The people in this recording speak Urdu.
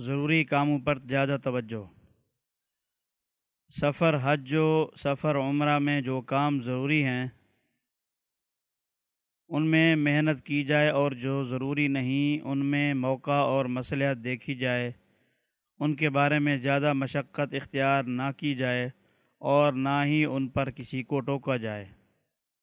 ضروری کاموں پر زیادہ توجہ۔ سفر حج و سفر عمرہ میں جو کام ضروری ہیں، ان میں محنت کی جائے اور جو ضروری نہیں، ان میں موقع اور مصلحت دیکھی جائے۔ ان کے بارے میں زیادہ مشقت اختیار نہ کی جائے اور نہ ہی ان پر کسی کو ٹوکا جائے۔